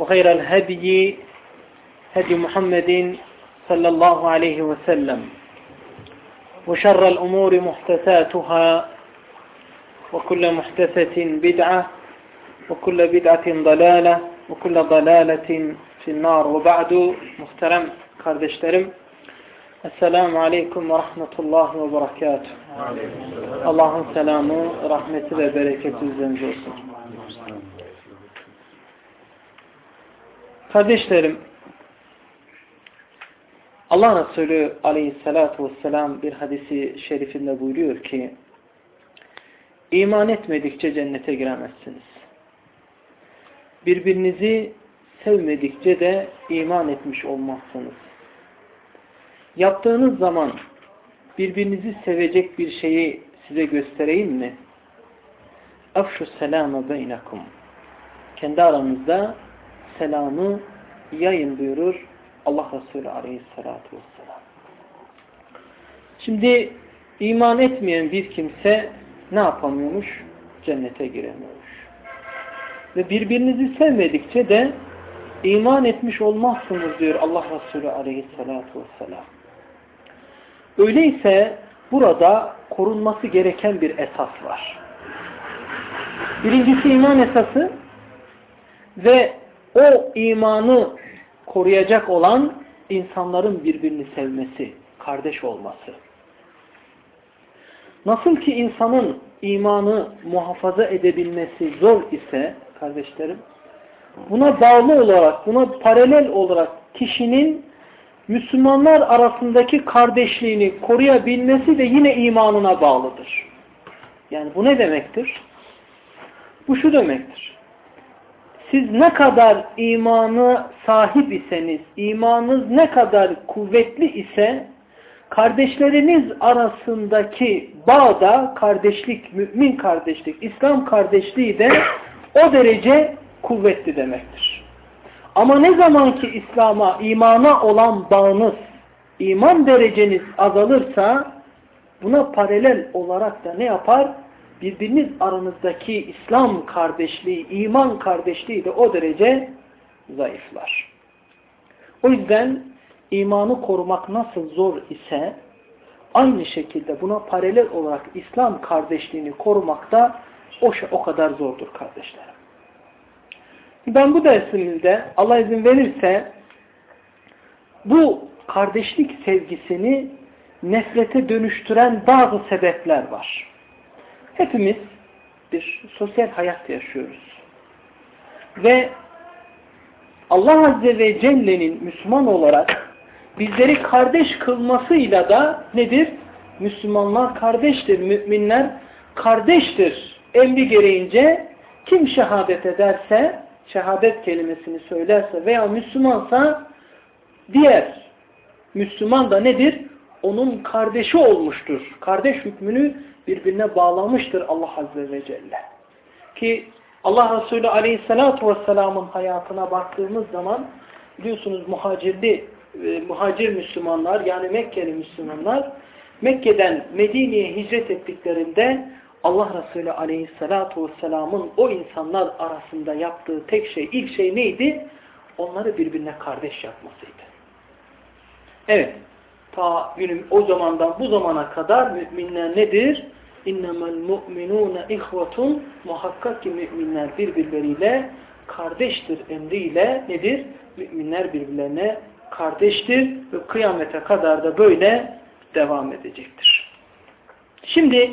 وخير الهدي هدي محمد صلى الله عليه وسلم وشر الأمور محدثاتها وكل محدثة بدعة وكل بدعة ضلالة وكل ضلالة في النار وبعد محترم kardeşlerim Esselamu Aleyküm ve Rahmetullahi ve Berekatuhu. Allah'ın selamı, rahmeti ve bereketi üzerinize olsun. Kardeşlerim, Allah Resulü Aleyhisselatü Vesselam bir hadisi şerifinde buyuruyor ki İman etmedikçe cennete giremezsiniz. Birbirinizi sevmedikçe de iman etmiş olmazsınız. Yaptığınız zaman birbirinizi sevecek bir şeyi size göstereyim mi? Afşu selama beynekum. Kendi aranızda selamı yayın buyurur Allah Resulü aleyhissalatu vesselam. Şimdi iman etmeyen bir kimse ne yapamıyormuş? Cennete giremiyormuş. Ve birbirinizi sevmedikçe de iman etmiş olmazsınız diyor Allah Resulü aleyhissalatu vesselam. Öyleyse burada korunması gereken bir esas var. Birincisi iman esası ve o imanı koruyacak olan insanların birbirini sevmesi, kardeş olması. Nasıl ki insanın imanı muhafaza edebilmesi zor ise kardeşlerim, buna bağlı olarak, buna paralel olarak kişinin Müslümanlar arasındaki kardeşliğini koruyabilmesi de yine imanına bağlıdır. Yani bu ne demektir? Bu şu demektir. Siz ne kadar imanı sahip iseniz, imanınız ne kadar kuvvetli ise, kardeşleriniz arasındaki bağda kardeşlik, mümin kardeşlik, İslam kardeşliği de o derece kuvvetli demektir. Ama ne zaman ki İslam'a, imana olan bağınız, iman dereceniz azalırsa buna paralel olarak da ne yapar? Birbiriniz aranızdaki İslam kardeşliği, iman kardeşliği de o derece zayıflar. O yüzden imanı korumak nasıl zor ise aynı şekilde buna paralel olarak İslam kardeşliğini korumak da o, o kadar zordur kardeşlerim. Ben bu dersimizde Allah izin verirse bu kardeşlik sevgisini nefrete dönüştüren bazı sebepler var. Hepimiz bir sosyal hayat yaşıyoruz. Ve Allah Azze ve Celle'nin Müslüman olarak bizleri kardeş kılmasıyla da nedir? Müslümanlar kardeştir, müminler kardeştir. Emri gereğince kim şehadet ederse, şehadet kelimesini söylerse veya Müslümansa diğer Müslüman da nedir? Onun kardeşi olmuştur. Kardeş hükmünü birbirine bağlamıştır Allah Azze ve Celle. Ki Allah Resulü Aleyhisselatü Vesselam'ın hayatına baktığımız zaman biliyorsunuz muhacirli, e, muhacir Müslümanlar yani Mekkeli Müslümanlar Mekke'den Medine'ye hicret ettiklerinde Allah Resulü Aleyhisselatü Vesselam'ın o insanlar arasında yaptığı tek şey, ilk şey neydi? Onları birbirine kardeş yapmasıydı. Evet, ta günüm o zamandan bu zamana kadar müminler nedir? İnnemel mu'minûne ihvetun muhakkak ki müminler birbirleriyle kardeştir emriyle nedir? Müminler birbirlerine kardeştir ve kıyamete kadar da böyle devam edecektir. Şimdi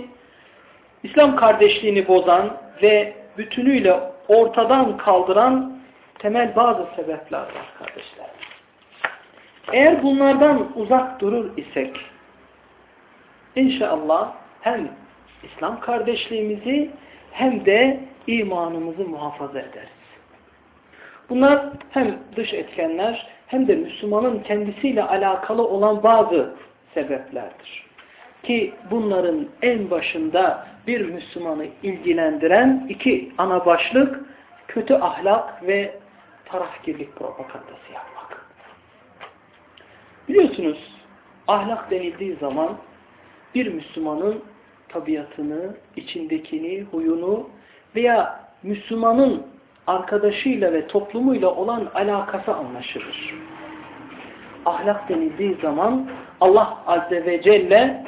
İslam kardeşliğini bozan ve bütünüyle ortadan kaldıran temel bazı sebepler var kardeşler. Eğer bunlardan uzak durur isek inşallah hem İslam kardeşliğimizi hem de imanımızı muhafaza ederiz. Bunlar hem dış etkenler hem de Müslümanın kendisiyle alakalı olan bazı sebeplerdir. Ki bunların en başında bir Müslümanı ilgilendiren iki ana başlık kötü ahlak ve tarafgirlik propagandası yapmak. Biliyorsunuz ahlak denildiği zaman bir Müslümanın tabiatını, içindekini, huyunu veya Müslümanın arkadaşıyla ve toplumuyla olan alakası anlaşılır. Ahlak denildiği zaman Allah Azze ve Celle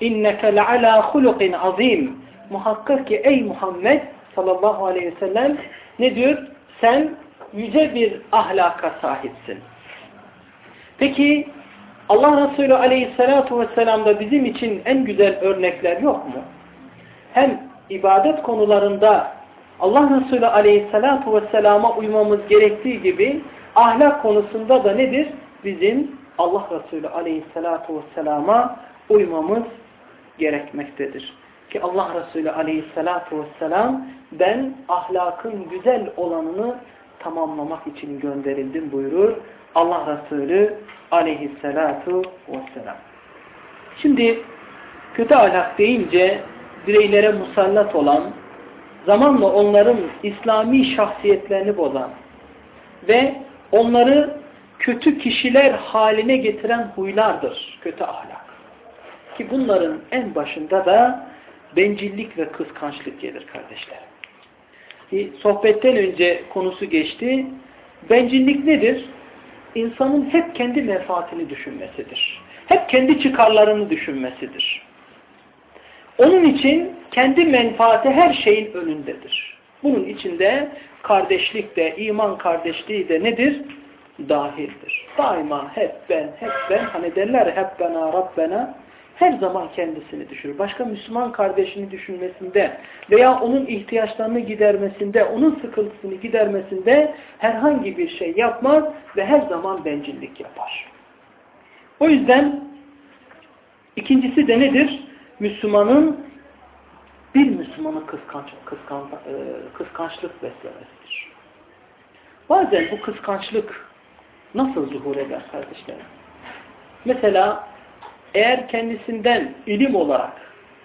inneke le'alâ hulukin azim muhakkak ki ey Muhammed sallallahu aleyhi ve sellem ne diyor? Sen yüce bir ahlaka sahipsin. Peki Allah Resulü aleyhissalatu vesselam'da bizim için en güzel örnekler yok mu? Hem ibadet konularında Allah Resulü aleyhissalatu vesselama uymamız gerektiği gibi ahlak konusunda da nedir? Bizim Allah Resulü aleyhissalatu vesselama uymamız gerekmektedir. Ki Allah Resulü aleyhissalatu vesselam ben ahlakın güzel olanını tamamlamak için gönderildim buyurur. Allah Resulü aleyhissalatu vesselam. Şimdi kötü ahlak deyince bireylere musallat olan, zamanla onların İslami şahsiyetlerini bozan ve onları kötü kişiler haline getiren huylardır kötü ahlak. Ki bunların en başında da bencillik ve kıskançlık gelir kardeşler. Sohbetten önce konusu geçti. Bencillik nedir? İnsanın hep kendi menfaatini düşünmesidir. Hep kendi çıkarlarını düşünmesidir. Onun için kendi menfaati her şeyin önündedir. Bunun içinde kardeşlik de, iman kardeşliği de nedir? Dahildir. Daima hep ben, hep ben, hani derler hep bana, Rabbena, her zaman kendisini düşünür. Başka Müslüman kardeşini düşünmesinde veya onun ihtiyaçlarını gidermesinde, onun sıkıntısını gidermesinde herhangi bir şey yapmaz ve her zaman bencillik yapar. O yüzden ikincisi de nedir? Müslümanın bir Müslümanı kıskanç, kıskan, e, kıskançlık beslemesidir. Bazen bu kıskançlık nasıl zuhur eder kardeşlerim? Mesela eğer kendisinden ilim olarak,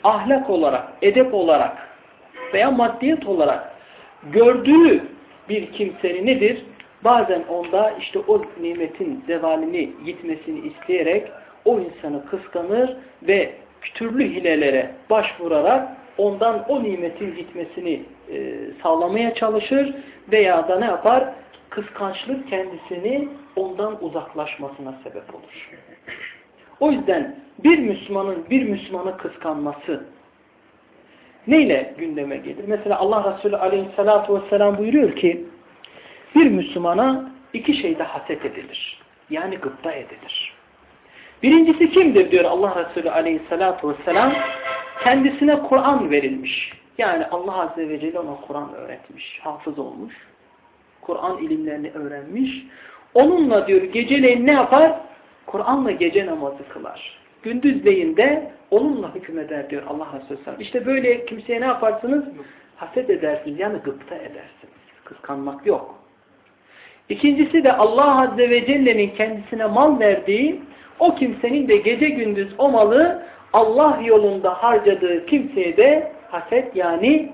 ahlak olarak, edep olarak veya maddiyet olarak gördüğü bir kimsenin nedir? Bazen onda işte o nimetin zevalini gitmesini isteyerek o insanı kıskanır ve türlü hilelere başvurarak ondan o nimetin gitmesini e, sağlamaya çalışır veya da ne yapar? Kıskançlık kendisini ondan uzaklaşmasına sebep olur. O yüzden bir Müslümanın bir Müslümanı kıskanması neyle gündeme gelir? Mesela Allah Resulü aleyhissalatu vesselam buyuruyor ki bir Müslümana iki şeyde haset edilir. Yani gıpta edilir. Birincisi kimdir diyor Allah Resulü aleyhissalatu vesselam? Kendisine Kur'an verilmiş. Yani Allah Azze ve Celle ona Kur'an öğretmiş. Hafız olmuş. Kur'an ilimlerini öğrenmiş. Onunla diyor geceleyin ne yapar? Kur'an'la gece namazı kılar. Gündüzleyin de onunla hükmeder diyor Allah Resulü. İşte böyle kimseye ne yaparsınız? Haset edersiniz yani gıpta edersiniz. Kıskanmak yok. İkincisi de Allah Azze ve Celle'nin kendisine mal verdiği o kimsenin de gece gündüz o malı Allah yolunda harcadığı kimseye de haset yani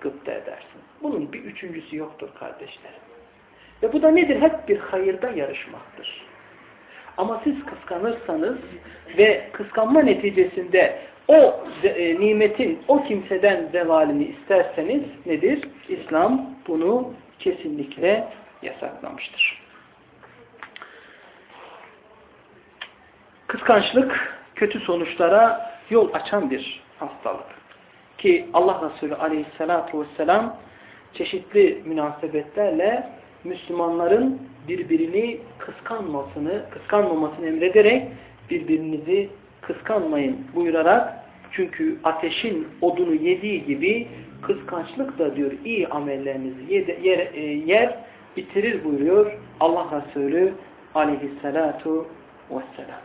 gıpta edersin. Bunun bir üçüncüsü yoktur kardeşlerim. Ve bu da nedir? Hep bir hayırda yarışmaktır. Ama siz kıskanırsanız ve kıskanma neticesinde o e, nimetin o kimseden zevalini isterseniz nedir? İslam bunu kesinlikle yasaklamıştır. Kıskançlık kötü sonuçlara yol açan bir hastalık. Ki Allah Resulü aleyhissalatu vesselam çeşitli münasebetlerle Müslümanların birbirini kıskanmasını, kıskanmamasını emrederek birbirinizi kıskanmayın buyurarak çünkü ateşin odunu yediği gibi kıskançlık da diyor iyi amellerinizi yer, yer, yer bitirir buyuruyor Allah Resulü aleyhissalatu vesselam.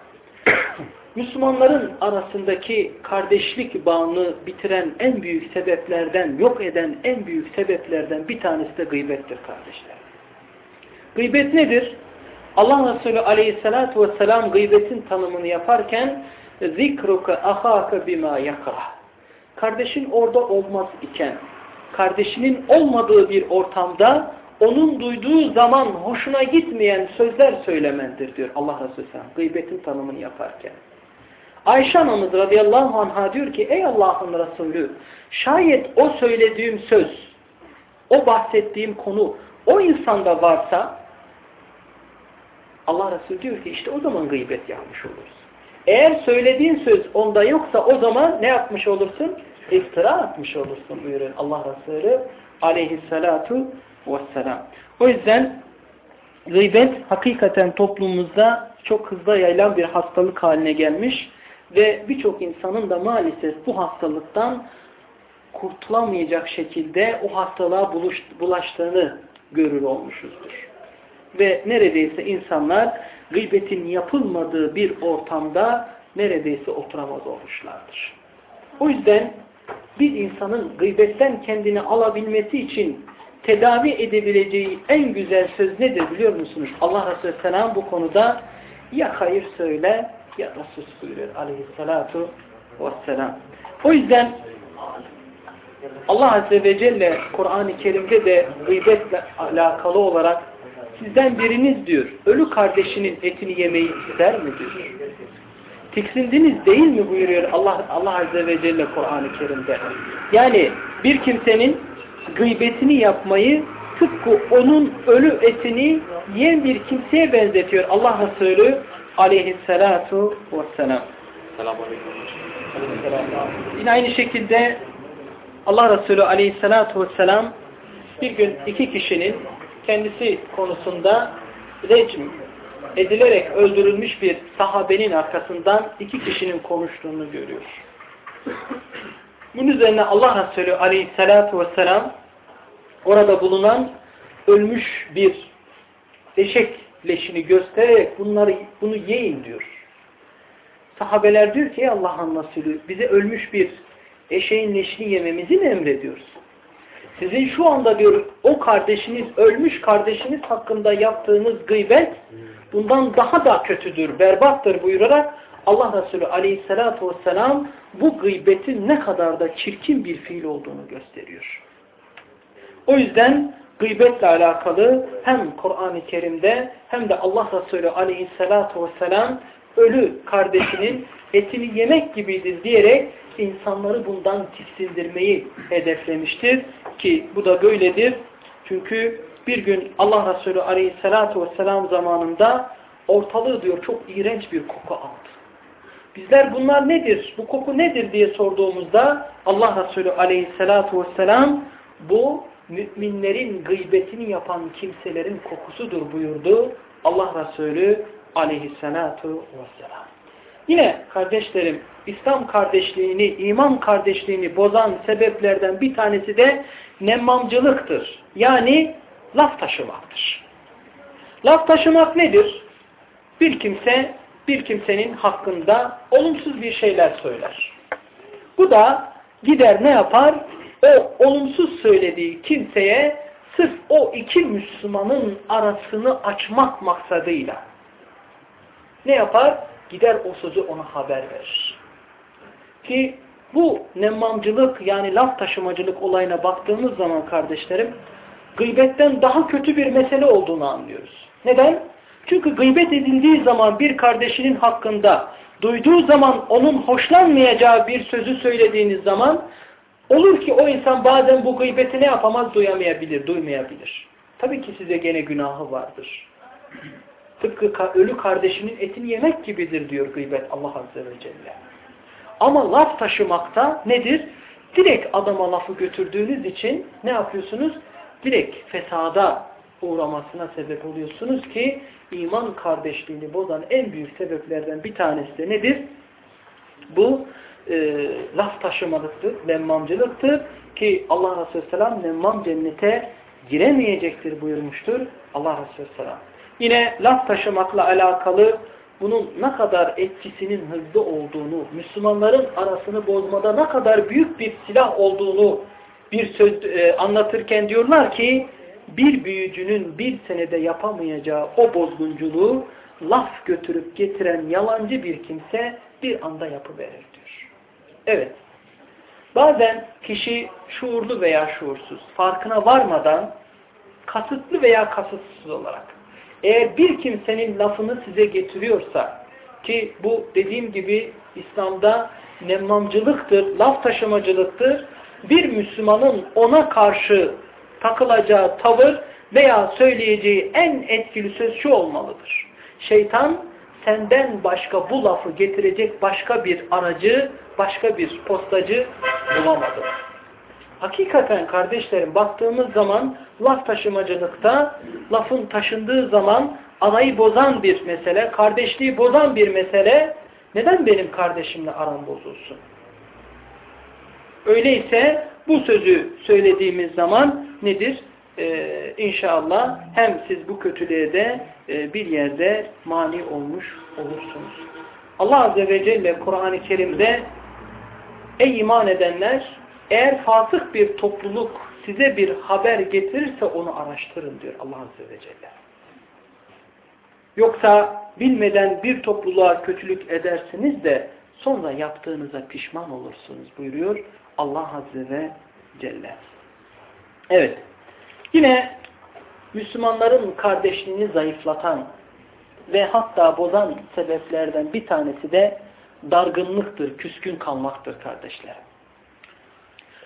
Müslümanların arasındaki kardeşlik bağını bitiren en büyük sebeplerden, yok eden en büyük sebeplerden bir tanesi de gıybettir kardeşler. Gıybet nedir? Allah Resulü aleyhissalatu vesselam gıybetin tanımını yaparken zikruka ahaka bima yakrah. Kardeşin orada olmaz iken, kardeşinin olmadığı bir ortamda onun duyduğu zaman hoşuna gitmeyen sözler söylemendir diyor Allah Resulü Sellem. Gıybetin tanımını yaparken. Ayşe anamız radıyallahu anh'a diyor ki ey Allah'ın Resulü şayet o söylediğim söz, o bahsettiğim konu o insanda varsa Allah Resulü diyor ki işte o zaman gıybet yapmış oluruz. Eğer söylediğin söz onda yoksa o zaman ne yapmış olursun? İftira atmış olursun buyuruyor Allah Resulü aleyhissalatu vesselam. O yüzden gıybet hakikaten toplumumuzda çok hızlı yayılan bir hastalık haline gelmiş ve birçok insanın da maalesef bu hastalıktan kurtulamayacak şekilde o hastalığa bulaştığını görür olmuşuzdur. Ve neredeyse insanlar gıybetin yapılmadığı bir ortamda neredeyse oturamaz olmuşlardır. O yüzden bir insanın gıybetten kendini alabilmesi için tedavi edebileceği en güzel söz nedir biliyor musunuz? Allah Resulü Selam bu konuda ya hayır söyle ya da sus buyuruyor aleyhissalatu vesselam. O yüzden Allah Azze ve Celle Kur'an-ı Kerim'de de gıybetle alakalı olarak sizden biriniz diyor ölü kardeşinin etini yemeyi ister mi diyor. Tiksindiniz değil mi buyuruyor Allah Allah Azze ve Celle Kur'an-ı Kerim'de. Yani bir kimsenin gıybetini yapmayı tıpkı onun ölü etini yiyen bir kimseye benzetiyor Allah Resulü aleyhissalatu vesselam. Yine aynı şekilde Allah Resulü aleyhissalatu vesselam bir gün iki kişinin kendisi konusunda recm edilerek öldürülmüş bir sahabenin arkasından iki kişinin konuştuğunu görüyor. Bunun üzerine Allah Resulü aleyhissalatu vesselam orada bulunan ölmüş bir eşek leşini göstererek bunları bunu yiyin diyor. Sahabeler diyor ki Allah'ın Resulü bize ölmüş bir eşeğin leşini yememizi mi emrediyorsun? Sizin şu anda diyor o kardeşiniz, ölmüş kardeşiniz hakkında yaptığınız gıybet bundan daha da kötüdür, berbattır buyurarak Allah Resulü aleyhissalatu vesselam bu gıybetin ne kadar da çirkin bir fiil olduğunu gösteriyor. O yüzden gıybetle alakalı hem Kur'an-ı Kerim'de hem de Allah Resulü aleyhissalatu vesselam ölü kardeşinin etini yemek gibidir diyerek insanları bundan tiksindirmeyi hedeflemiştir. Ki bu da böyledir. Çünkü bir gün Allah Resulü aleyhissalatu vesselam zamanında ortalığı diyor çok iğrenç bir koku aldı. Bizler bunlar nedir, bu koku nedir diye sorduğumuzda Allah Resulü aleyhissalatu vesselam bu müminlerin gıybetini yapan kimselerin kokusudur buyurdu Allah Resulü aleyhissalatu vesselam. Yine kardeşlerim İslam kardeşliğini, iman kardeşliğini bozan sebeplerden bir tanesi de nemmamcılıktır. Yani laf taşımaktır. Laf taşımak nedir? Bir kimse bir kimsenin hakkında olumsuz bir şeyler söyler. Bu da gider ne yapar? O olumsuz söylediği kimseye sırf o iki Müslümanın arasını açmak maksadıyla ne yapar? Gider o sözü ona haber verir. Ki bu nemmamcılık yani laf taşımacılık olayına baktığımız zaman kardeşlerim gıybetten daha kötü bir mesele olduğunu anlıyoruz. Neden? Çünkü gıybet edildiği zaman bir kardeşinin hakkında duyduğu zaman onun hoşlanmayacağı bir sözü söylediğiniz zaman olur ki o insan bazen bu gıybeti ne yapamaz duyamayabilir, duymayabilir. Tabii ki size gene günahı vardır. Tıpkı ölü kardeşinin etini yemek gibidir diyor gıybet Allah Azze ve Celle. Ama laf taşımakta nedir? Direkt adama lafı götürdüğünüz için ne yapıyorsunuz? Direkt fesada uğramasına sebep oluyorsunuz ki iman kardeşliğini bozan en büyük sebeplerden bir tanesi de nedir? Bu e, laf taşımalıktır, nemmamcılıktır ki Allah Resulü Selam nemmam cennete giremeyecektir buyurmuştur Allah Resulü Selam. Yine laf taşımakla alakalı bunun ne kadar etkisinin hızlı olduğunu, Müslümanların arasını bozmada ne kadar büyük bir silah olduğunu bir söz e, anlatırken diyorlar ki bir büyücünün bir senede yapamayacağı o bozgunculuğu laf götürüp getiren yalancı bir kimse bir anda yapıverir diyor. Evet. Bazen kişi şuurlu veya şuursuz, farkına varmadan kasıtlı veya kasıtsız olarak eğer bir kimsenin lafını size getiriyorsa ki bu dediğim gibi İslam'da nemmamcılıktır, laf taşımacılıktır. Bir Müslümanın ona karşı takılacağı tavır veya söyleyeceği en etkili söz şu olmalıdır. Şeytan senden başka bu lafı getirecek başka bir aracı, başka bir postacı bulamadı. Hakikaten kardeşlerim baktığımız zaman laf taşımacılıkta lafın taşındığı zaman arayı bozan bir mesele, kardeşliği bozan bir mesele neden benim kardeşimle aram bozulsun? Öyleyse bu sözü söylediğimiz zaman nedir? Ee, inşallah hem siz bu kötülüğe de e, bir yerde mani olmuş olursunuz. Allah Azze ve Celle Kur'an-ı Kerim'de Ey iman edenler eğer fasık bir topluluk size bir haber getirirse onu araştırın diyor Allah Azze ve Celle. Yoksa bilmeden bir topluluğa kötülük edersiniz de sonra yaptığınıza pişman olursunuz buyuruyor Allah Azze ve Celle. Evet. Yine Müslümanların kardeşliğini zayıflatan ve hatta bozan sebeplerden bir tanesi de dargınlıktır, küskün kalmaktır kardeşlerim.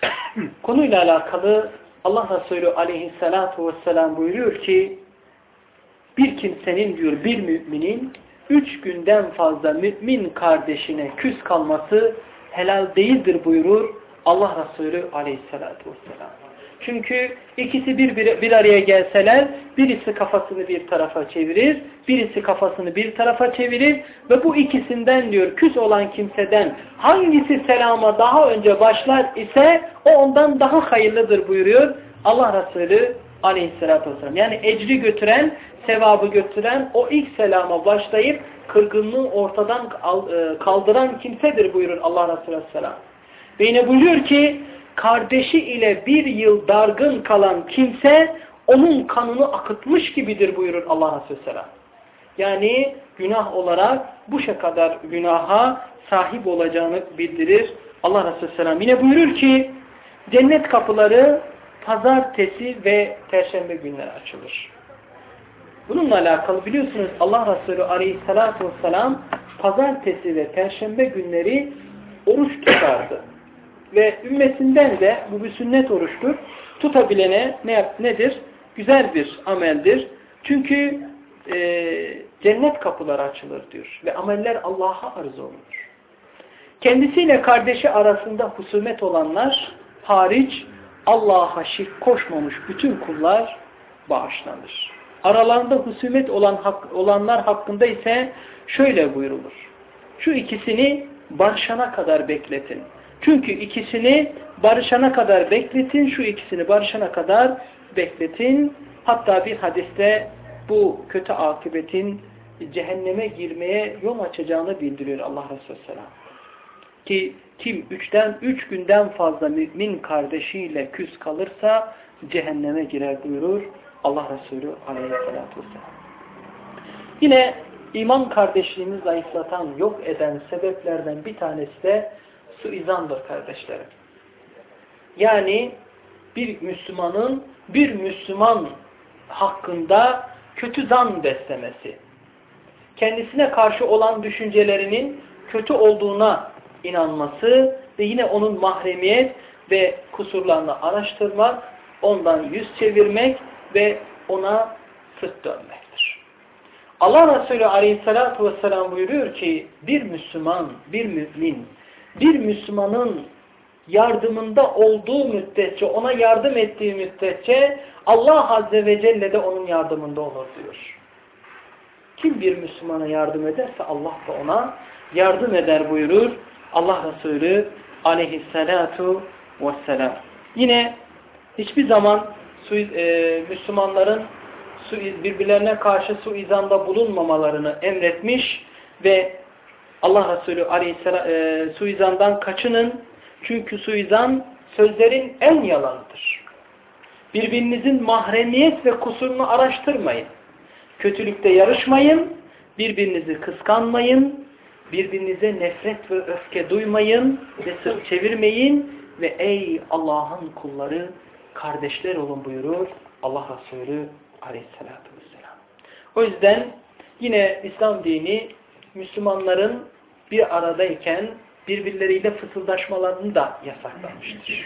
Konuyla alakalı Allah Resulü aleyhissalatu vesselam buyuruyor ki bir kimsenin diyor bir müminin üç günden fazla mümin kardeşine küs kalması helal değildir buyurur Allah Resulü aleyhissalatu vesselam. Çünkü ikisi bir, bir, bir araya gelseler birisi kafasını bir tarafa çevirir, birisi kafasını bir tarafa çevirir ve bu ikisinden diyor küs olan kimseden hangisi selama daha önce başlar ise o ondan daha hayırlıdır buyuruyor Allah Resulü aleyhissalatü vesselam. Yani ecri götüren, sevabı götüren o ilk selama başlayıp kırgınlığı ortadan e, kaldıran kimsedir buyurur Allah Resulü aleyhisselam. Ve yine buyuruyor ki kardeşi ile bir yıl dargın kalan kimse onun kanını akıtmış gibidir buyurur Allah Resulü. Yani günah olarak bu kadar günaha sahip olacağını bildirir Allah Resulü. Yine buyurur ki cennet kapıları pazartesi ve perşembe günleri açılır. Bununla alakalı biliyorsunuz Allah Resulü aleyhissalatü vesselam pazartesi ve perşembe günleri oruç tutardı. Ve ümmetinden de bu bir sünnet oruçtur. Tutabilene ne nedir? Güzel bir ameldir. Çünkü e, cennet kapıları açılır diyor. Ve ameller Allah'a arz olunur. Kendisiyle kardeşi arasında husumet olanlar hariç Allah'a şirk koşmamış bütün kullar bağışlanır. Aralarında husumet olan hak, olanlar hakkında ise şöyle buyurulur. Şu ikisini barışana kadar bekletin. Çünkü ikisini barışana kadar bekletin, şu ikisini barışana kadar bekletin. Hatta bir hadiste bu kötü akıbetin cehenneme girmeye yol açacağını bildiriyor Allah Resulü Selam. Ki kim üçten üç günden fazla mümin kardeşiyle küs kalırsa cehenneme girer buyurur Allah Resulü Aleyhisselatü Vesselam. Yine iman kardeşliğini zayıflatan, yok eden sebeplerden bir tanesi de suizandır kardeşlerim. Yani bir Müslümanın bir Müslüman hakkında kötü zan beslemesi, kendisine karşı olan düşüncelerinin kötü olduğuna inanması ve yine onun mahremiyet ve kusurlarını araştırmak, ondan yüz çevirmek ve ona sırt dönmektir. Allah Resulü aleyhissalatu vesselam buyuruyor ki bir Müslüman, bir mümin, bir Müslümanın yardımında olduğu müddetçe, ona yardım ettiği müddetçe Allah Azze ve Celle de onun yardımında olur diyor. Kim bir Müslümana yardım ederse Allah da ona yardım eder buyurur Allah Resulü aleyhissalatu vesselam. Yine hiçbir zaman e, Müslümanların birbirlerine karşı suizanda bulunmamalarını emretmiş ve Allah Resulü aleyhisselam e, suizandan kaçının çünkü suizan sözlerin en yalanıdır. Birbirinizin mahremiyet ve kusurunu araştırmayın. Kötülükte yarışmayın, birbirinizi kıskanmayın, birbirinize nefret ve öfke duymayın ve sırt çevirmeyin ve ey Allah'ın kulları kardeşler olun buyurur Allah Resulü aleyhissalatü vesselam. O yüzden yine İslam dini Müslümanların bir aradayken birbirleriyle fısıldaşmalarını da yasaklamıştır.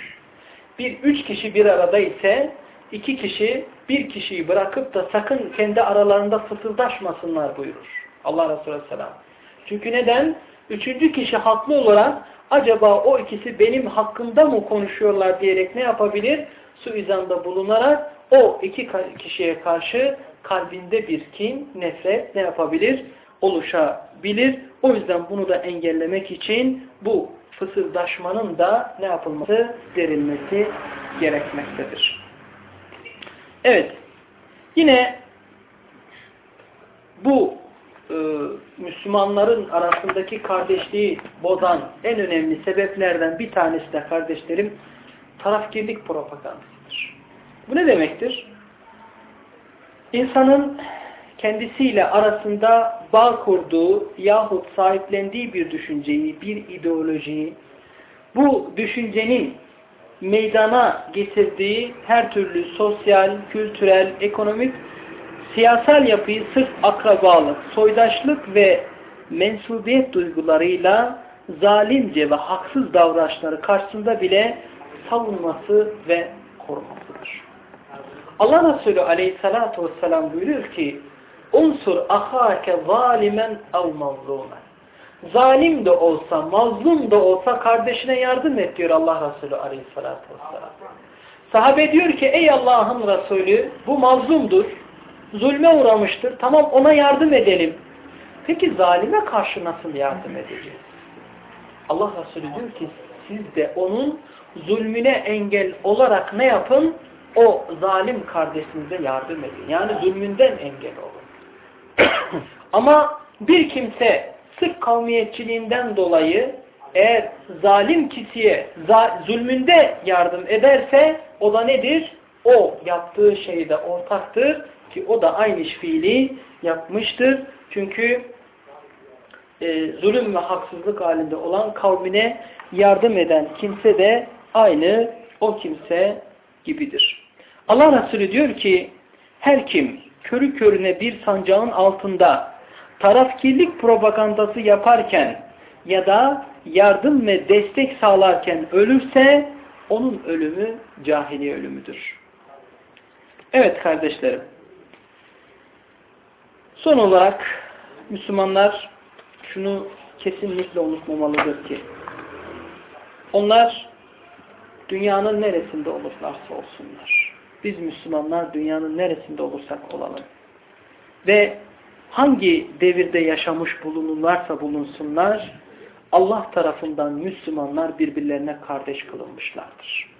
Bir üç kişi bir arada ise iki kişi bir kişiyi bırakıp da sakın kendi aralarında fısıldaşmasınlar buyurur. Allah Resulü Aleyhisselam. Çünkü neden? Üçüncü kişi haklı olarak acaba o ikisi benim hakkımda mı konuşuyorlar diyerek ne yapabilir? Suizanda bulunarak o iki kişiye karşı kalbinde bir kin, nefret ne yapabilir? Oluşabilir. O yüzden bunu da engellemek için bu fısıldaşmanın da ne yapılması? Derilmesi gerekmektedir. Evet. Yine bu e, Müslümanların arasındaki kardeşliği bozan en önemli sebeplerden bir tanesi de kardeşlerim tarafgirlik propagandasıdır. Bu ne demektir? İnsanın kendisiyle arasında bağ kurduğu yahut sahiplendiği bir düşünceyi, bir ideolojiyi, bu düşüncenin meydana getirdiği her türlü sosyal, kültürel, ekonomik, siyasal yapıyı sırf akrabalık, soydaşlık ve mensubiyet duygularıyla zalimce ve haksız davranışları karşısında bile savunması ve korumasıdır. Allah Resulü aleyhissalatu vesselam buyuruyor ki unsur ahake zalimen ev mazlumen zalim de olsa, mazlum da olsa kardeşine yardım et diyor Allah Resulü aleyhissalatü vesselam. Sahabe diyor ki ey Allah'ın Resulü bu mazlumdur, zulme uğramıştır, tamam ona yardım edelim. Peki zalime karşı nasıl yardım edeceğiz? Allah Resulü diyor ki siz de onun zulmüne engel olarak ne yapın? O zalim kardeşinize yardım edin. Yani zulmünden engel olun. Ama bir kimse sırf kavmiyetçiliğinden dolayı eğer zalim kişiye zulmünde yardım ederse o da nedir? O yaptığı şeyde ortaktır ki o da aynı fiili yapmıştır. Çünkü e, zulüm ve haksızlık halinde olan kavmine yardım eden kimse de aynı o kimse gibidir. Allah Resulü diyor ki her kim körü körüne bir sancağın altında tarafkirlik propagandası yaparken ya da yardım ve destek sağlarken ölürse onun ölümü cahiliye ölümüdür. Evet kardeşlerim. Son olarak Müslümanlar şunu kesinlikle unutmamalıdır ki onlar dünyanın neresinde olurlarsa olsunlar. Biz Müslümanlar dünyanın neresinde olursak olalım. Ve hangi devirde yaşamış bulunurlarsa bulunsunlar, Allah tarafından Müslümanlar birbirlerine kardeş kılınmışlardır.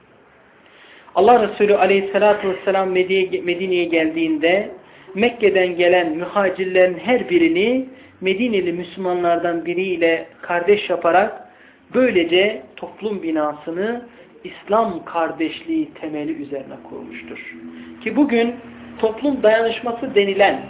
Allah Resulü aleyhissalatü vesselam Medine'ye geldiğinde Mekke'den gelen mühacirlerin her birini Medineli Müslümanlardan biriyle kardeş yaparak böylece toplum binasını İslam kardeşliği temeli üzerine kurmuştur. Ki bugün toplum dayanışması denilen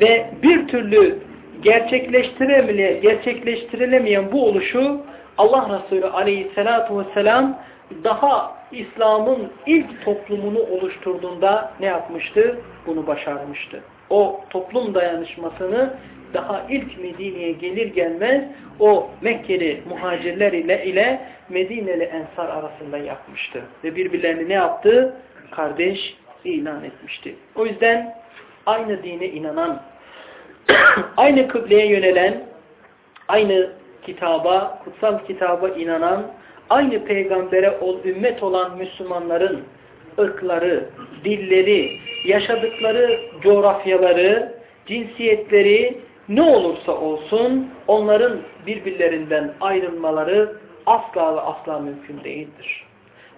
ve bir türlü gerçekleştirilemeyen bu oluşu Allah Resulü aleyhissalatu vesselam daha İslam'ın ilk toplumunu oluşturduğunda ne yapmıştı? Bunu başarmıştı. O toplum dayanışmasını daha ilk Medine'ye gelir gelmez o Mekkeli muhacirler ile ile Medineli Ensar arasında yapmıştı. Ve birbirlerini ne yaptı? Kardeş ilan etmişti. O yüzden aynı dine inanan, aynı kıbleye yönelen, aynı kitaba, kutsal kitaba inanan, aynı peygambere ol, ümmet olan Müslümanların ırkları, dilleri, yaşadıkları coğrafyaları, cinsiyetleri ne olursa olsun onların birbirlerinden ayrılmaları asla ve asla mümkün değildir.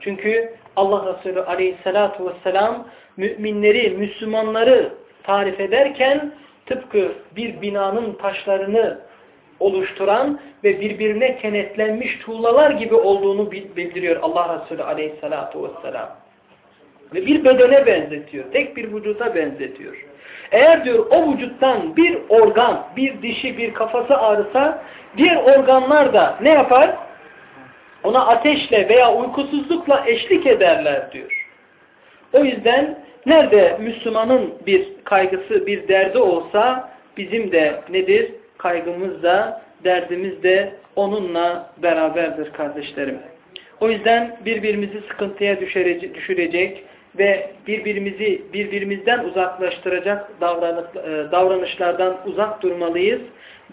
Çünkü Allah Resulü aleyhissalatu vesselam müminleri, Müslümanları tarif ederken tıpkı bir binanın taşlarını oluşturan ve birbirine kenetlenmiş tuğlalar gibi olduğunu bildiriyor Allah Resulü aleyhissalatu vesselam. Ve bir bedene benzetiyor. Tek bir vücuda benzetiyor. Eğer diyor o vücuttan bir organ, bir dişi, bir kafası ağrısa diğer organlar da ne yapar? Ona ateşle veya uykusuzlukla eşlik ederler diyor. O yüzden nerede Müslümanın bir kaygısı, bir derdi olsa bizim de nedir? Kaygımız da, derdimiz de onunla beraberdir kardeşlerim. O yüzden birbirimizi sıkıntıya düşürecek ve birbirimizi birbirimizden uzaklaştıracak e, davranışlardan uzak durmalıyız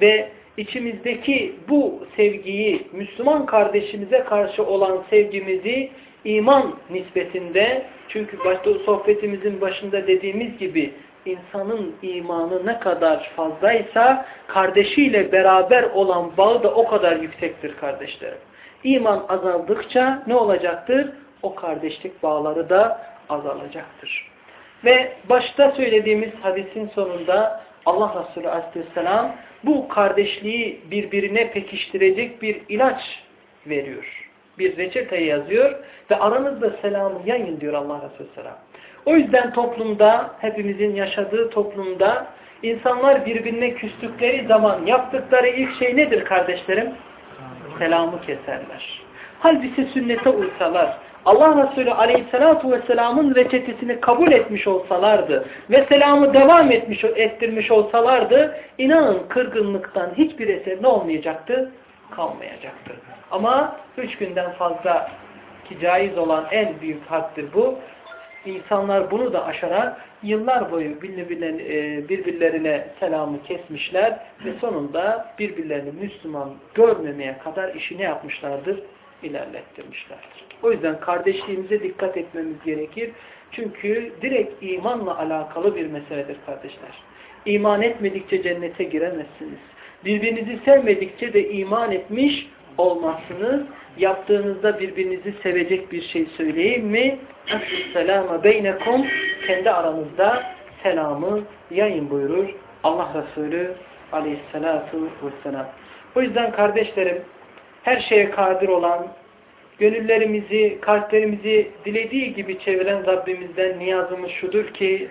ve içimizdeki bu sevgiyi Müslüman kardeşimize karşı olan sevgimizi iman nispetinde çünkü başta sohbetimizin başında dediğimiz gibi insanın imanı ne kadar fazlaysa kardeşiyle beraber olan bağı da o kadar yüksektir kardeşlerim. İman azaldıkça ne olacaktır? O kardeşlik bağları da azalacaktır. Ve başta söylediğimiz hadisin sonunda Allah Resulü Aleyhisselam bu kardeşliği birbirine pekiştirecek bir ilaç veriyor. Bir reçete yazıyor ve aranızda selamı yayın diyor Allah Resulü Selam. O yüzden toplumda, hepimizin yaşadığı toplumda insanlar birbirine küstükleri zaman yaptıkları ilk şey nedir kardeşlerim? Selamı keserler. Halbuki sünnete uysalar, Allah Resulü aleyhissalatu vesselamın reçetesini kabul etmiş olsalardı ve selamı devam etmiş, ettirmiş olsalardı inanın kırgınlıktan hiçbir eser ne olmayacaktı? Kalmayacaktı. Ama üç günden fazla ki caiz olan en büyük haddir bu. İnsanlar bunu da aşarak yıllar boyu e, birbirlerine selamı kesmişler ve sonunda birbirlerini Müslüman görmemeye kadar işi ne yapmışlardır? İlerlettirmişlerdir. O yüzden kardeşliğimize dikkat etmemiz gerekir. Çünkü direkt imanla alakalı bir meseledir kardeşler. İman etmedikçe cennete giremezsiniz. Birbirinizi sevmedikçe de iman etmiş olmazsınız. Yaptığınızda birbirinizi sevecek bir şey söyleyeyim mi? Selama beynekum kendi aranızda selamı yayın buyurur Allah Resulü aleyhissalatu vesselam. O yüzden kardeşlerim her şeye kadir olan, gönüllerimizi, kalplerimizi dilediği gibi çeviren Rabbimizden niyazımız şudur ki,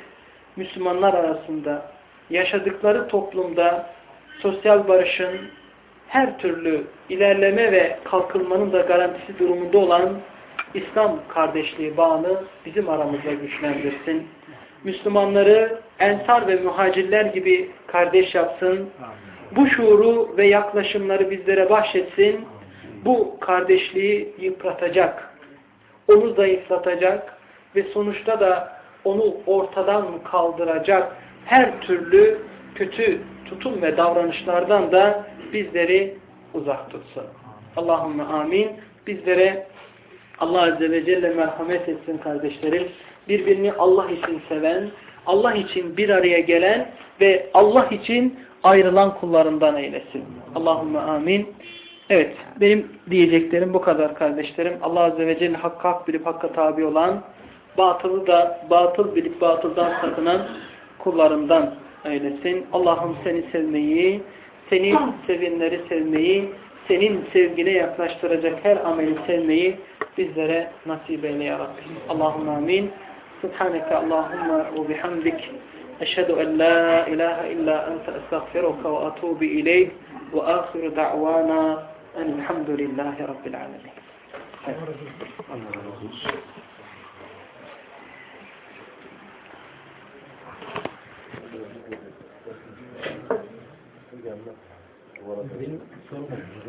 Müslümanlar arasında, yaşadıkları toplumda sosyal barışın her türlü ilerleme ve kalkınmanın da garantisi durumunda olan İslam kardeşliği bağını bizim aramızda güçlendirsin. Müslümanları ensar ve muhacirler gibi kardeş yapsın. Bu şuuru ve yaklaşımları bizlere bahşetsin bu kardeşliği yıpratacak, onu zayıflatacak ve sonuçta da onu ortadan kaldıracak her türlü kötü tutum ve davranışlardan da bizleri uzak tutsun. Allahümme amin. Bizlere Allah Azze ve Celle merhamet etsin kardeşlerim. Birbirini Allah için seven, Allah için bir araya gelen ve Allah için ayrılan kullarından eylesin. Allahümme amin. Evet, benim diyeceklerim bu kadar kardeşlerim. Allah Azze ve Celle hakkı hak bilip hakka tabi olan, batılı da batıl bilip batıldan sakınan kullarından eylesin. Allah'ım seni sevmeyi, seni sevinleri sevmeyi, senin sevgine yaklaştıracak her ameli sevmeyi bizlere nasip eyle ya Rabbi. Allahümme amin. Subhaneke Allahümme ve bihamdik. Eşhedü en la ilahe illa ente estağfiruka ve atubu ileyh. Ahiru da'vana الحمد لله رب العالمين Thank you.